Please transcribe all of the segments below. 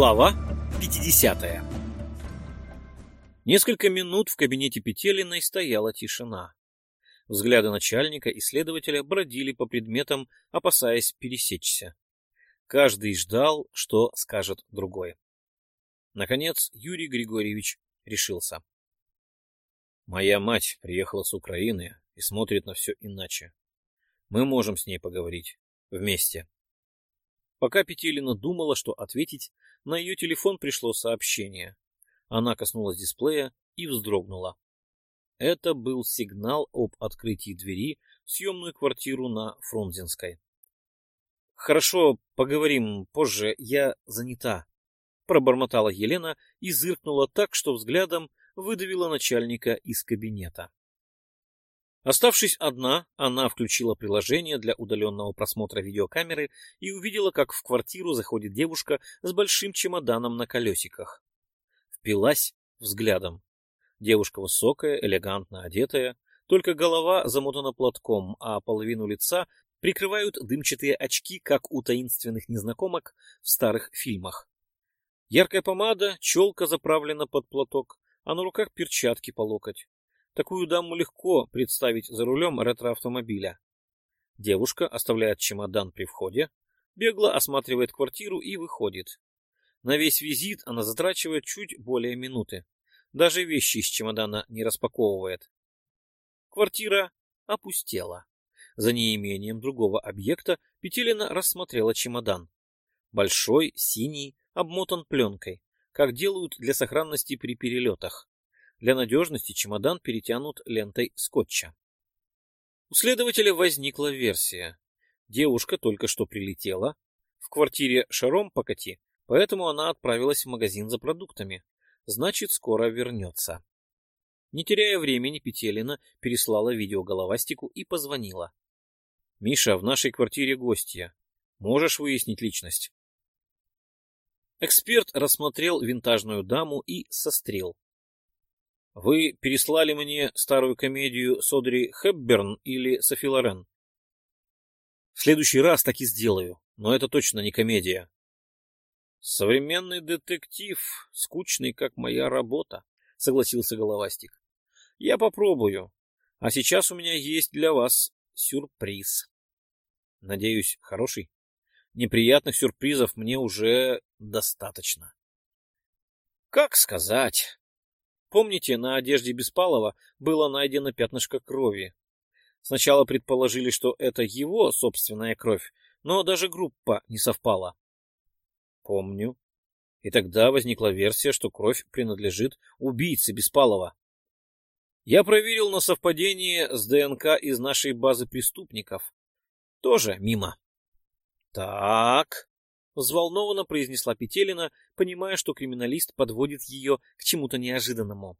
Глава 50 Несколько минут в кабинете Петелиной стояла тишина. Взгляды начальника и следователя бродили по предметам, опасаясь пересечься. Каждый ждал, что скажет другой. Наконец Юрий Григорьевич решился. Моя мать приехала с Украины и смотрит на все иначе. Мы можем с ней поговорить. Вместе. Пока Петелина думала, что ответить, на ее телефон пришло сообщение. Она коснулась дисплея и вздрогнула. Это был сигнал об открытии двери в съемную квартиру на Фрунзенской. «Хорошо, поговорим позже, я занята», — пробормотала Елена и зыркнула так, что взглядом выдавила начальника из кабинета. Оставшись одна, она включила приложение для удаленного просмотра видеокамеры и увидела, как в квартиру заходит девушка с большим чемоданом на колесиках. Впилась взглядом. Девушка высокая, элегантно одетая, только голова замотана платком, а половину лица прикрывают дымчатые очки, как у таинственных незнакомок в старых фильмах. Яркая помада, челка заправлена под платок, а на руках перчатки по локоть. Такую даму легко представить за рулем ретроавтомобиля. Девушка оставляет чемодан при входе, бегло осматривает квартиру и выходит. На весь визит она затрачивает чуть более минуты. Даже вещи из чемодана не распаковывает. Квартира опустела. За неимением другого объекта Петелина рассмотрела чемодан. Большой, синий, обмотан пленкой, как делают для сохранности при перелетах. Для надежности чемодан перетянут лентой скотча. У следователя возникла версия. Девушка только что прилетела. В квартире шаром покати, поэтому она отправилась в магазин за продуктами. Значит, скоро вернется. Не теряя времени, Петелина переслала видео головастику и позвонила. — Миша, в нашей квартире гостья. Можешь выяснить личность? Эксперт рассмотрел винтажную даму и сострел. Вы переслали мне старую комедию Содри Хепберн или Софи Лорен? В следующий раз так и сделаю, но это точно не комедия. Современный детектив, скучный, как моя работа, согласился Головастик. Я попробую. А сейчас у меня есть для вас сюрприз. Надеюсь, хороший? Неприятных сюрпризов мне уже достаточно. Как сказать? Помните, на одежде Беспалова было найдено пятнышко крови. Сначала предположили, что это его собственная кровь, но даже группа не совпала. Помню. И тогда возникла версия, что кровь принадлежит убийце Беспалова. Я проверил на совпадение с ДНК из нашей базы преступников. Тоже мимо. Так, взволнованно произнесла Петелина, понимая, что криминалист подводит ее к чему-то неожиданному.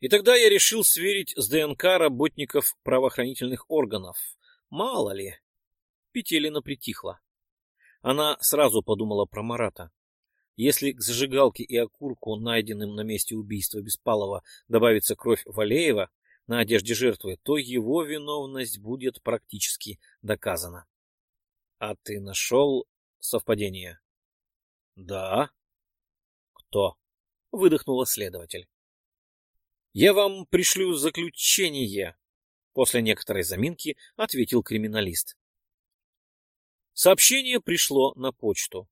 И тогда я решил сверить с ДНК работников правоохранительных органов. Мало ли. Петелина притихла. Она сразу подумала про Марата. Если к зажигалке и окурку, найденным на месте убийства Беспалова, добавится кровь Валеева на одежде жертвы, то его виновность будет практически доказана. А ты нашел совпадение? Да. Кто? Выдохнула следователь. Я вам пришлю заключение. После некоторой заминки ответил криминалист. Сообщение пришло на почту.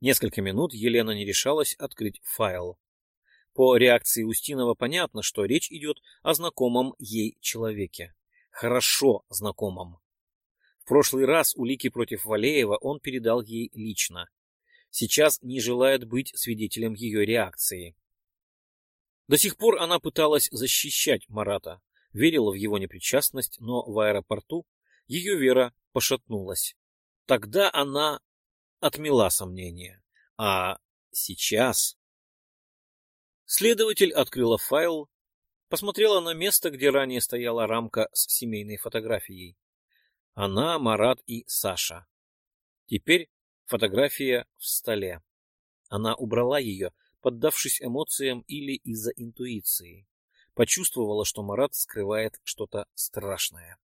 Несколько минут Елена не решалась открыть файл. По реакции Устинова понятно, что речь идет о знакомом ей человеке. Хорошо знакомом прошлый раз улики против Валеева он передал ей лично. Сейчас не желает быть свидетелем ее реакции. До сих пор она пыталась защищать Марата, верила в его непричастность, но в аэропорту ее вера пошатнулась. Тогда она отмела сомнения. А сейчас... Следователь открыла файл, посмотрела на место, где ранее стояла рамка с семейной фотографией. Она, Марат и Саша. Теперь фотография в столе. Она убрала ее, поддавшись эмоциям или из-за интуиции. Почувствовала, что Марат скрывает что-то страшное.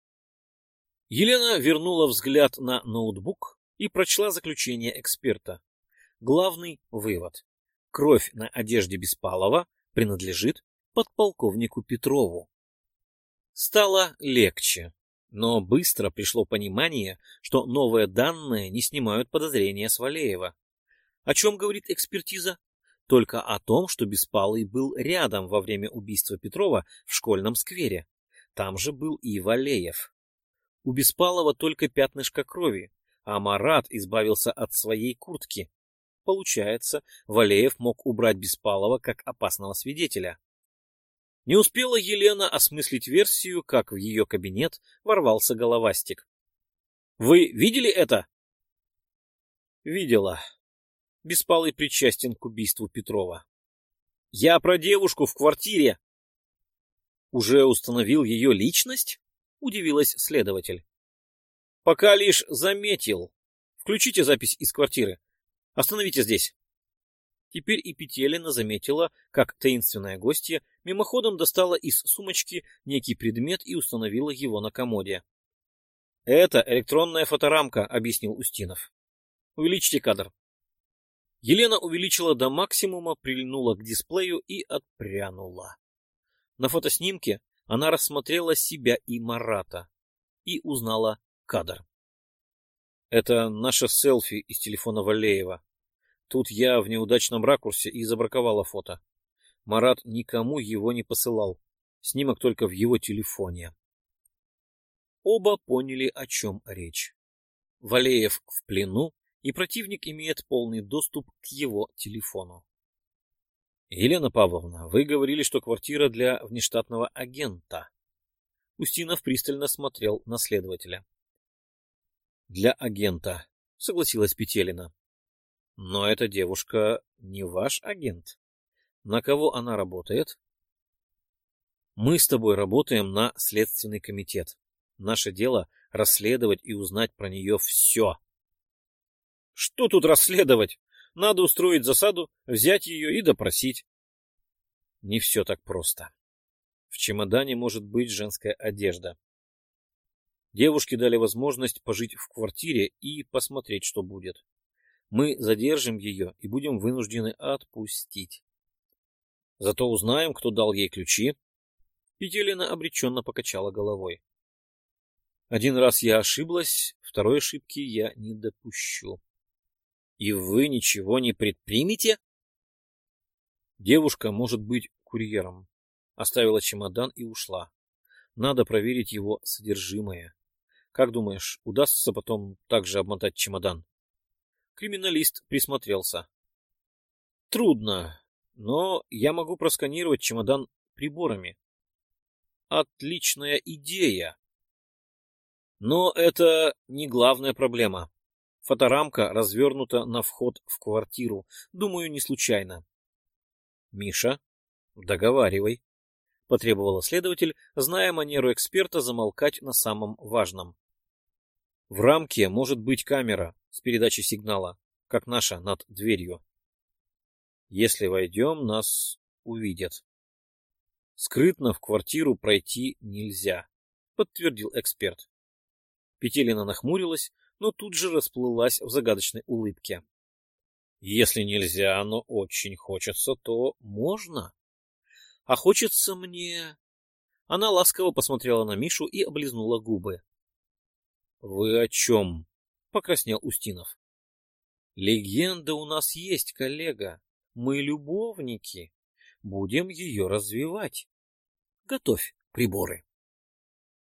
Елена вернула взгляд на ноутбук и прочла заключение эксперта. Главный вывод. Кровь на одежде Беспалова принадлежит подполковнику Петрову. Стало легче, но быстро пришло понимание, что новые данные не снимают подозрения с Валеева. О чем говорит экспертиза? Только о том, что Беспалый был рядом во время убийства Петрова в школьном сквере. Там же был и Валеев. У Беспалова только пятнышко крови, а Марат избавился от своей куртки. Получается, Валеев мог убрать Беспалова как опасного свидетеля. Не успела Елена осмыслить версию, как в ее кабинет ворвался головастик. — Вы видели это? — Видела. Беспалый причастен к убийству Петрова. — Я про девушку в квартире. — Уже установил ее личность? — удивилась следователь. — Пока лишь заметил. Включите запись из квартиры. Остановите здесь. Теперь и Петелина заметила, как таинственная гостья мимоходом достала из сумочки некий предмет и установила его на комоде. — Это электронная фоторамка, — объяснил Устинов. — Увеличьте кадр. Елена увеличила до максимума, прильнула к дисплею и отпрянула. На фотоснимке она рассмотрела себя и Марата и узнала кадр. Это наше селфи из телефона Валеева. Тут я в неудачном ракурсе и забраковала фото. Марат никому его не посылал. Снимок только в его телефоне. Оба поняли, о чем речь. Валеев в плену, и противник имеет полный доступ к его телефону. Елена Павловна, вы говорили, что квартира для внештатного агента. Устинов пристально смотрел на следователя. Для агента, согласилась Петелина. Но эта девушка не ваш агент. На кого она работает? Мы с тобой работаем на Следственный комитет. Наше дело — расследовать и узнать про нее все. Что тут расследовать? Надо устроить засаду, взять ее и допросить. Не все так просто. В чемодане может быть женская одежда. Девушке дали возможность пожить в квартире и посмотреть, что будет мы задержим ее и будем вынуждены отпустить. Зато узнаем, кто дал ей ключи. Петелина обреченно покачала головой. Один раз я ошиблась, второй ошибки я не допущу. И вы ничего не предпримете? Девушка может быть курьером. Оставила чемодан и ушла. Надо проверить его содержимое. Как думаешь, удастся потом также обмотать чемодан? Криминалист присмотрелся. Трудно, но я могу просканировать чемодан приборами. Отличная идея. Но это не главная проблема. Фоторамка развернута на вход в квартиру. Думаю, не случайно. Миша, договаривай, потребовала следователь, зная манеру эксперта замолкать на самом важном. В рамке может быть камера, с передачей сигнала, как наша над дверью. Если войдем, нас увидят. Скрытно в квартиру пройти нельзя, подтвердил эксперт. Петелина нахмурилась, но тут же расплылась в загадочной улыбке. Если нельзя, но очень хочется, то можно. А хочется мне... Она ласково посмотрела на Мишу и облизнула губы. — Вы о чем? Покраснел Устинов. Легенда у нас есть, коллега. Мы любовники. Будем ее развивать. Готовь приборы.